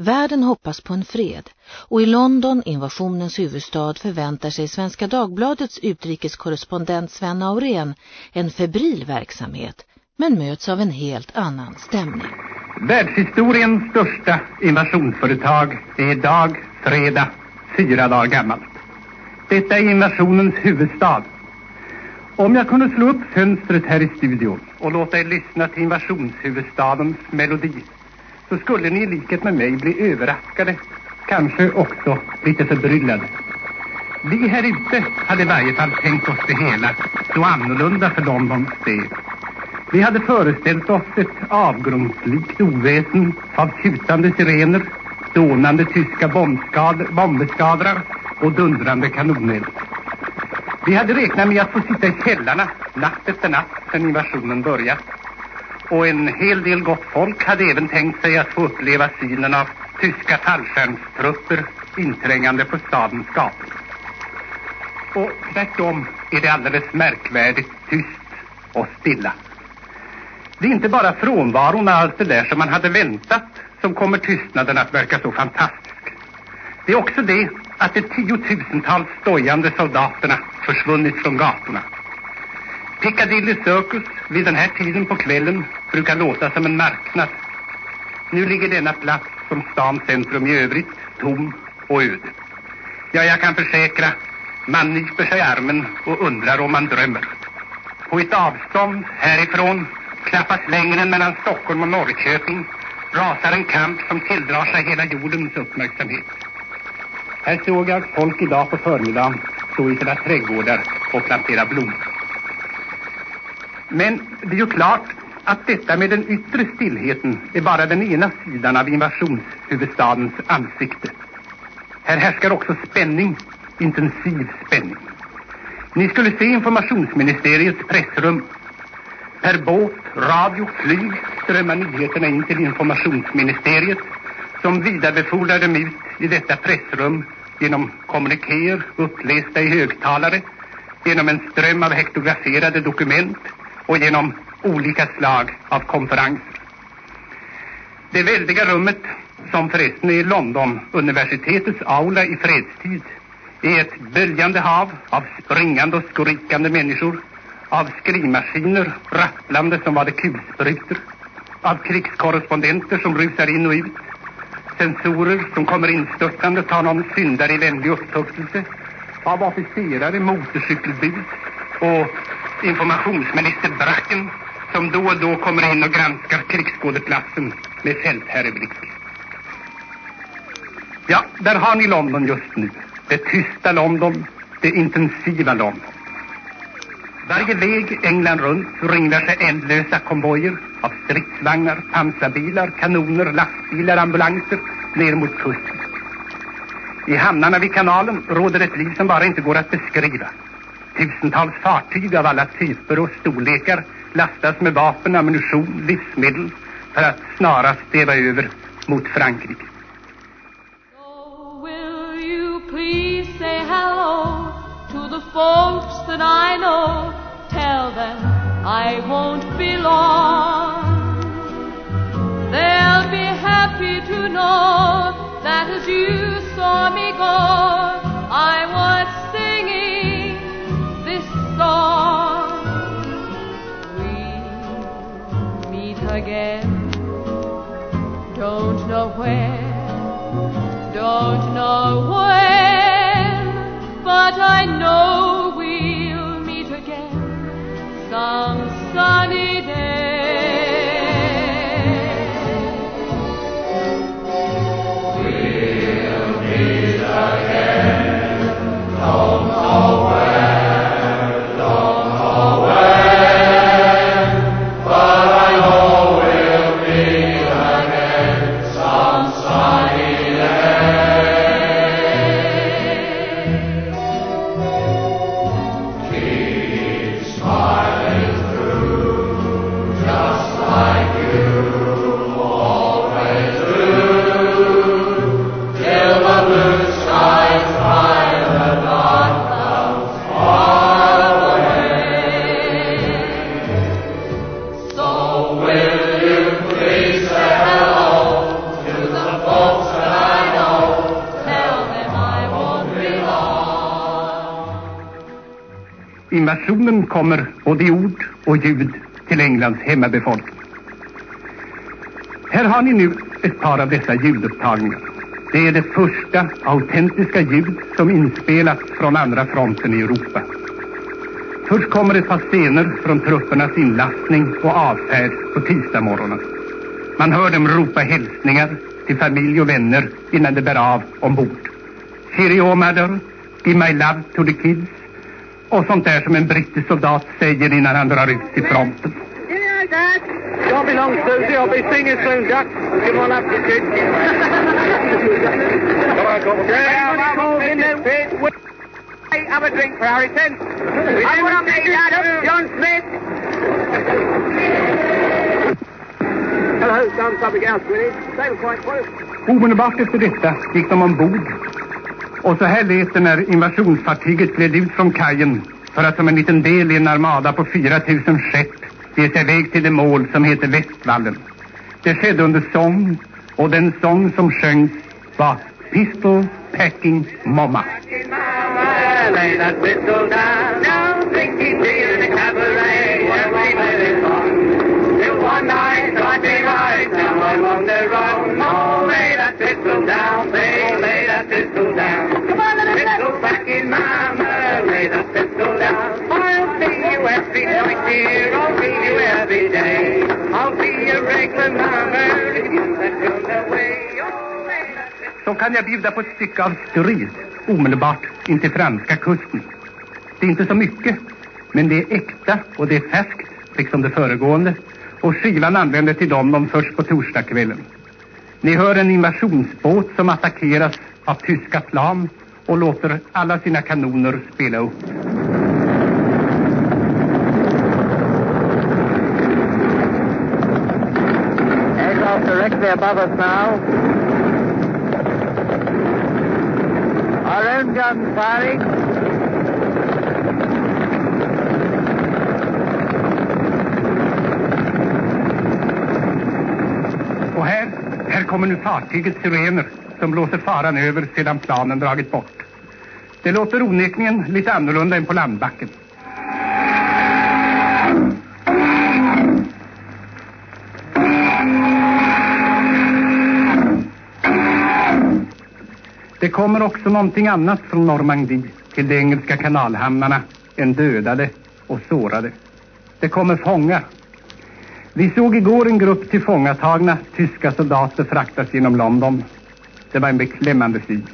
Världen hoppas på en fred och i London, invasionens huvudstad, förväntar sig Svenska Dagbladets utrikeskorrespondent Sven Aurén en febril verksamhet men möts av en helt annan stämning. Världshistoriens största invasionsföretag är idag fredag fyra dagar gammalt. Detta är invasionens huvudstad. Om jag kunde slå upp fönstret här i studion och låta er lyssna till invasionshuvudstadens melodi så skulle ni i likhet med mig bli överraskade, kanske också lite förbryllade. Vi här ute hade i varje fall tänkt oss det hela så annorlunda för Londons del. Vi hade föreställt oss ett avgrundslikt oväsen av tjutande sirener, dånande tyska bombeskadrar och dundrande kanoneld. Vi hade räknat med att få sitta i källarna natt efter natt sedan invasionen börjat. Och en hel del gott folk hade även tänkt sig att få uppleva synen av tyska fallskärmstrupper inträngande på stadens gator. Och tvärtom är det alldeles märkvärdigt tyst och stilla. Det är inte bara frånvaron av allt det där som man hade väntat som kommer tystnaden att verka så fantastisk. Det är också det att de tiotusentals stojande soldaterna försvunnit från gatorna. Piccadilly Circus vid den här tiden på kvällen brukar låta som en marknad. Nu ligger denna plats som stans centrum i övrigt tom och öde. Ja, jag kan försäkra, man nyper sig armen och undrar om man drömmer. På ett avstånd härifrån Knappast längre än mellan Stockholm och Norrköping rasar en kamp som tilldrar sig hela jordens uppmärksamhet. Här såg jag folk idag på förmiddagen stå i sina trädgårdar och plantera blommor. Men det är ju klart att detta med den yttre stillheten är bara den ena sidan av invasionshuvudstadens ansikte. Här härskar också spänning, intensiv spänning. Ni skulle se informationsministeriets pressrum Per båt, radio, flyg strömmar nyheterna in till informationsministeriet som vidarebefordrar dem ut i detta pressrum genom kommunikéer upplästa i högtalare, genom en ström av hektograferade dokument och genom olika slag av konferenser. Det väldiga rummet, som förresten är London universitetets aula i fredstid, är ett böljande hav av springande och skrikande människor av skrivmaskiner rapplande som var det kulsprutor, av krigskorrespondenter som rusar in och ut, sensorer som kommer instörtande tar någon syndare i vänlig upptuktelse, av officerare, motorcykelbud och informationsminister Bracken som då och då kommer in och granskar krigsskådeplatsen med fältherreblick. Ja, där har ni London just nu. Det tysta London, det intensiva London. Varje väg England runt ringlar sig ändlösa konvojer av stridsvagnar, pansarbilar, kanoner, lastbilar, ambulanser ner mot kusten. I hamnarna vid kanalen råder ett liv som bara inte går att beskriva. Tusentals fartyg av alla typer och storlekar lastas med vapen, ammunition, livsmedel för att snarast stäva över mot Frankrike. So will you please say hello to the folks that I know tell them I won't be long. They'll be happy to know that as you saw me go, I was don't know when, but I know Invasionen kommer både i ord och ljud till Englands hemmabefolkning. Här har ni nu ett par av dessa ljudupptagningar. Det är det första autentiska ljud som inspelats från andra fronten i Europa. Först kommer ett par scener från truppernas inlastning och avfärd på tisdagsmorgonen. Man hör dem ropa hälsningar till familj och vänner innan de bär av ombord. Cheerio mother, give my love to the kids och sånt där som en brittisk soldat säger innan han drar ut till fronten. Don't be long, Susie. I'll be seeing you soon, Duck. Come on up, you kid. Come on, Corporal. Yeah, I'm in there. Hey, have a drink for Harrison. I want to meet Adam, John Smith. Hello, down public house, Winnie. They were quite close. Omedelbart efter detta gick de ombord och så här lät det när invasionsfartyget gled ut från kajen för att som en liten del i en armada på 4000 skepp ge sig väg till det mål som heter Västvallen. Det skedde under sång och den sång som sjöngs var Pistol Packing Momma. every Så kan jag bjuda på ett stycke av strid omedelbart in till franska kusten. Det är inte så mycket, men det är äkta och det är färskt, liksom det föregående. Och skivan anländer till dem de först på torsdagskvällen. Ni hör en invasionsbåt som attackeras av tyska plan och låter alla sina kanoner spela upp. directly above us now. Our gun firing. Och här, här kommer nu fartygets sirener som blåser faran över sedan planen dragit bort. Det låter onekligen lite annorlunda än på landbacken. Det kommer också någonting annat från Normandie till de engelska kanalhamnarna än dödade och sårade. Det kommer fångar. Vi såg igår en grupp tillfångatagna tyska soldater fraktas genom London. Det var en beklämmande syn.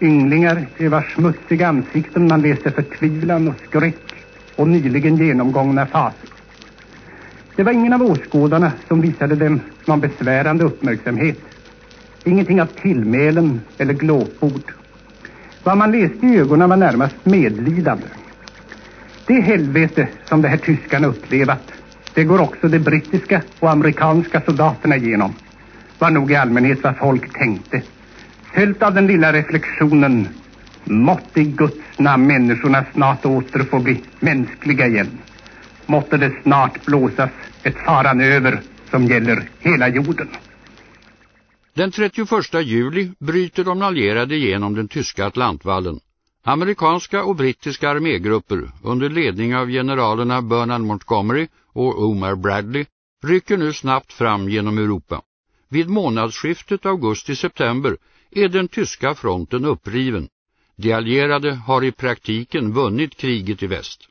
Ynglingar i vars smutsiga ansikten man läste förtvivlan och skräck och nyligen genomgångna faser. Det var ingen av åskådarna som visade dem någon besvärande uppmärksamhet. Ingenting av tillmälen eller glåpord. Vad man läste i ögonen var närmast medlidande. Det helvete som de här tyskarna upplevat, det går också de brittiska och amerikanska soldaterna igenom. Var nog i allmänhet vad folk tänkte. Följt av den lilla reflektionen, måtte i Guds namn människorna snart åter få bli mänskliga igen. Måtte det snart blåsas ett faran över som gäller hela jorden. Den 31 juli bryter de allierade genom den tyska Atlantvallen. Amerikanska och brittiska armégrupper under ledning av generalerna Bernard Montgomery och Omar Bradley rycker nu snabbt fram genom Europa. Vid månadsskiftet augusti-september är den tyska fronten uppriven. De allierade har i praktiken vunnit kriget i väst.